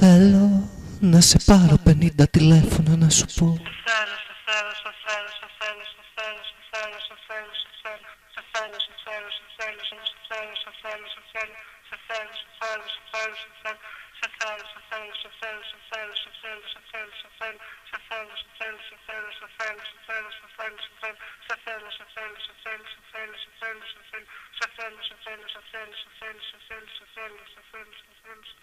θέλω να σε πάρω 50 τηλέφωνα να σου πω. Σε